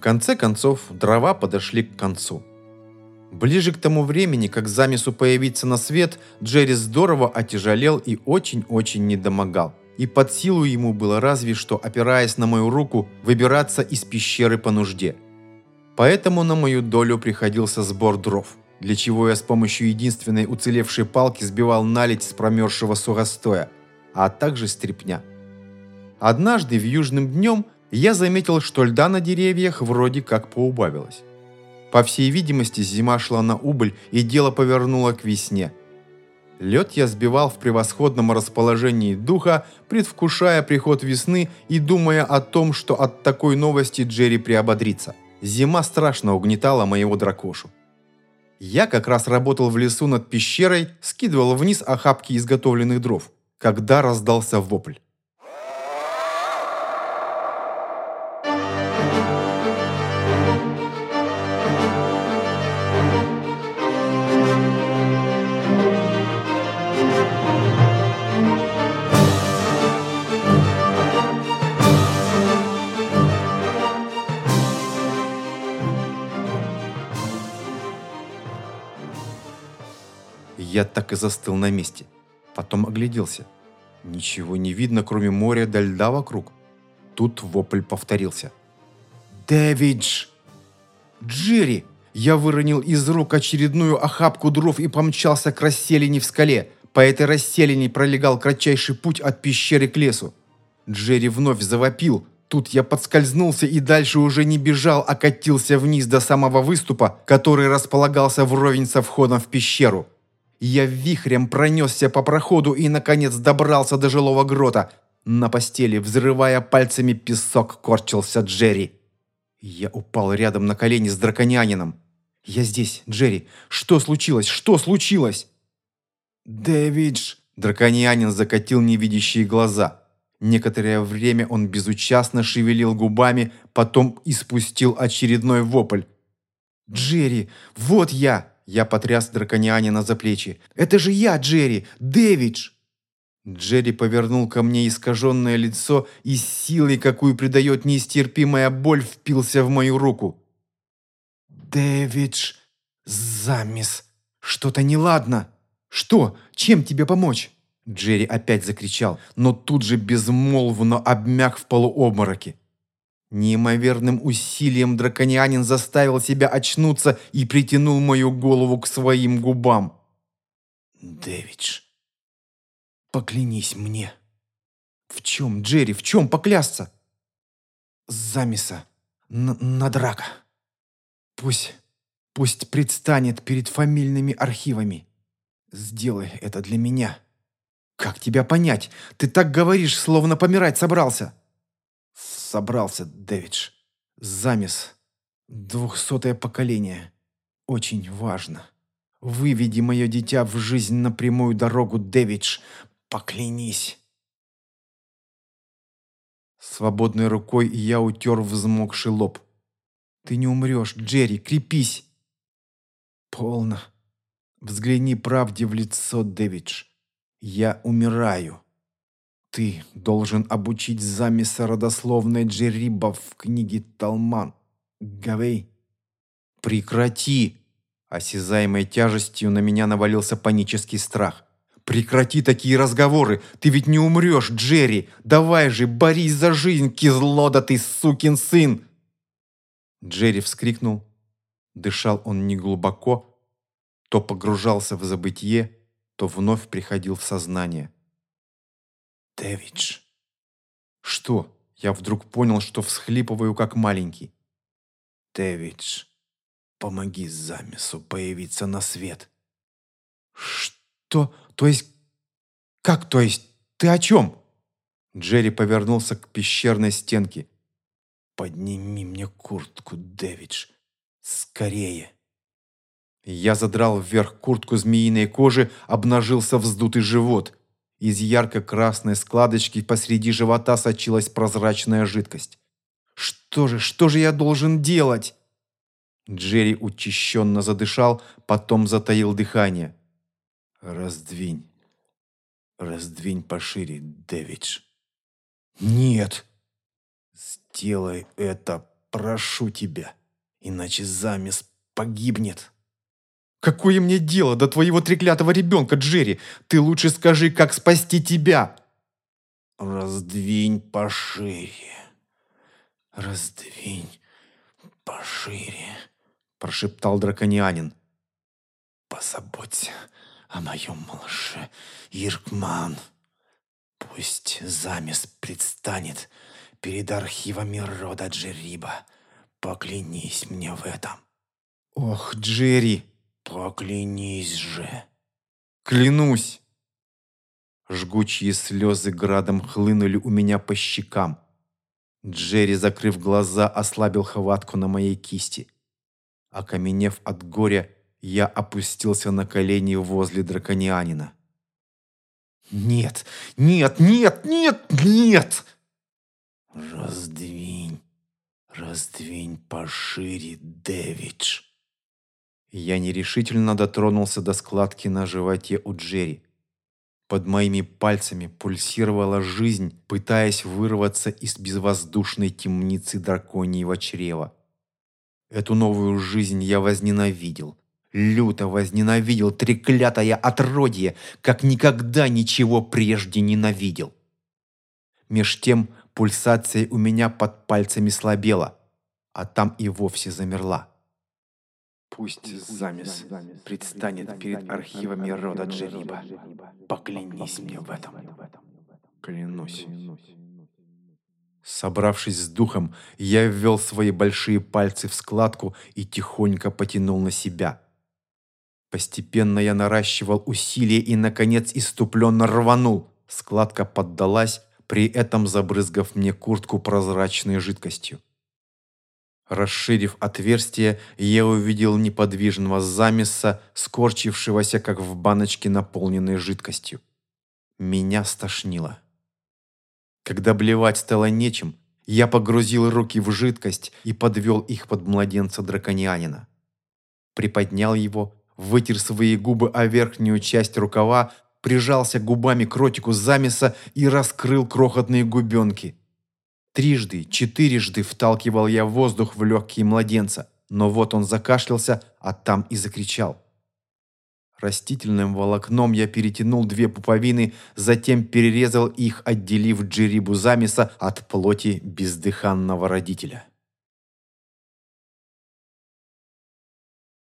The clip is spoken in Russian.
В конце концов, дрова подошли к концу. Ближе к тому времени, как замесу появиться на свет, Джерри здорово отяжелел и очень-очень недомогал. И под силу ему было разве что, опираясь на мою руку, выбираться из пещеры по нужде. Поэтому на мою долю приходился сбор дров, для чего я с помощью единственной уцелевшей палки сбивал наледь с промерзшего сухостоя, а также стрепня. Однажды в южным днем я заметил, что льда на деревьях вроде как поубавилось. По всей видимости, зима шла на убыль, и дело повернуло к весне. Лед я сбивал в превосходном расположении духа, предвкушая приход весны и думая о том, что от такой новости Джерри приободрится. Зима страшно угнетала моего дракошу. Я как раз работал в лесу над пещерой, скидывал вниз охапки изготовленных дров, когда раздался вопль. Я так и застыл на месте. Потом огляделся. Ничего не видно, кроме моря да льда вокруг. Тут вопль повторился. «Дэвидж!» «Джерри!» Я выронил из рук очередную охапку дров и помчался к расселине в скале. По этой расселине пролегал кратчайший путь от пещеры к лесу. Джерри вновь завопил. Тут я подскользнулся и дальше уже не бежал, а катился вниз до самого выступа, который располагался вровень со входом в пещеру. Я вихрем пронесся по проходу и, наконец, добрался до жилого грота. На постели, взрывая пальцами песок, корчился Джерри. Я упал рядом на колени с драконянином. «Я здесь, Джерри. Что случилось? Что случилось?» «Дэвидж!» Драконянин закатил невидящие глаза. Некоторое время он безучастно шевелил губами, потом испустил очередной вопль. «Джерри, вот я!» Я потряс драконианина за плечи. «Это же я, Джерри! Дэвидж!» Джерри повернул ко мне искаженное лицо и с силой, какую придает нестерпимая боль, впился в мою руку. «Дэвидж! Замес! Что-то неладно! Что? Чем тебе помочь?» Джерри опять закричал, но тут же безмолвно обмяк в полуобмороке. Неимоверным усилием драконианин заставил себя очнуться и притянул мою голову к своим губам. «Дэвидж, поклянись мне». «В чем, Джерри, в чем поклясться?» «Замеса. На драка. Пусть, пусть предстанет перед фамильными архивами. Сделай это для меня». «Как тебя понять? Ты так говоришь, словно помирать собрался» собрался, Дэвидж. Замес. Двухсотое поколение. Очень важно. Выведи мое дитя в жизнь на прямую дорогу, Дэвидж. Поклянись. Свободной рукой я утер взмокший лоб. Ты не умрешь, Джерри, крепись. Полно. Взгляни правде в лицо, Дэвидж. Я умираю. Ты должен обучить замеса родословной Джериба в книге Талман. Гавей. Прекрати! Осязаемой тяжестью на меня навалился панический страх. Прекрати такие разговоры! Ты ведь не умрешь, Джерри! Давай же, борись за жизнь, кизлода ты сукин сын! Джерри вскрикнул. Дышал он неглубоко, то погружался в забытье, то вновь приходил в сознание. Дэвидж. Что? Я вдруг понял, что всхлипываю, как маленький. Дэвидж, помоги замесу появиться на свет. Что? То есть... Как то есть? Ты о чем? Джерри повернулся к пещерной стенке. «Подними мне куртку, Дэвидж. Скорее!» Я задрал вверх куртку змеиной кожи, обнажился вздутый живот. Из ярко-красной складочки посреди живота сочилась прозрачная жидкость. «Что же, что же я должен делать?» Джерри учащенно задышал, потом затаил дыхание. «Раздвинь. Раздвинь пошире, Дэвидж». «Нет!» «Сделай это прошу тебя, иначе замес погибнет». «Какое мне дело до твоего треклятого ребенка, Джерри? Ты лучше скажи, как спасти тебя!» «Раздвинь пошире, раздвинь пошире», – прошептал драконянин. «Позаботься о моем малыше, Иркман. Пусть замес предстанет перед архивами рода Джериба. Поклянись мне в этом». «Ох, Джерри!» «Поклянись же!» «Клянусь!» Жгучие слезы градом хлынули у меня по щекам. Джерри, закрыв глаза, ослабил хватку на моей кисти. Окаменев от горя, я опустился на колени возле драконианина. «Нет! Нет! Нет! Нет! Нет!» «Раздвинь! Раздвинь пошире, Дэвидж!» Я нерешительно дотронулся до складки на животе у Джерри. Под моими пальцами пульсировала жизнь, пытаясь вырваться из безвоздушной темницы драконьего чрева. Эту новую жизнь я возненавидел. Люто возненавидел треклятое отродье, как никогда ничего прежде ненавидел. Меж тем пульсация у меня под пальцами слабела, а там и вовсе замерла. Пусть замес предстанет перед архивами рода Джериба. Поклянись мне в этом. Клянусь. Собравшись с духом, я ввел свои большие пальцы в складку и тихонько потянул на себя. Постепенно я наращивал усилия и, наконец, иступленно рванул. Складка поддалась, при этом забрызгав мне куртку прозрачной жидкостью. Расширив отверстие, я увидел неподвижного замеса, скорчившегося, как в баночке, наполненной жидкостью. Меня стошнило. Когда блевать стало нечем, я погрузил руки в жидкость и подвел их под младенца драконианина. Приподнял его, вытер свои губы о верхнюю часть рукава, прижался губами к ротику замеса и раскрыл крохотные губенки – Трижды, четырежды вталкивал я воздух в легкие младенца, но вот он закашлялся, а там и закричал. Растительным волокном я перетянул две пуповины, затем перерезал их, отделив джерибу замеса от плоти бездыханного родителя.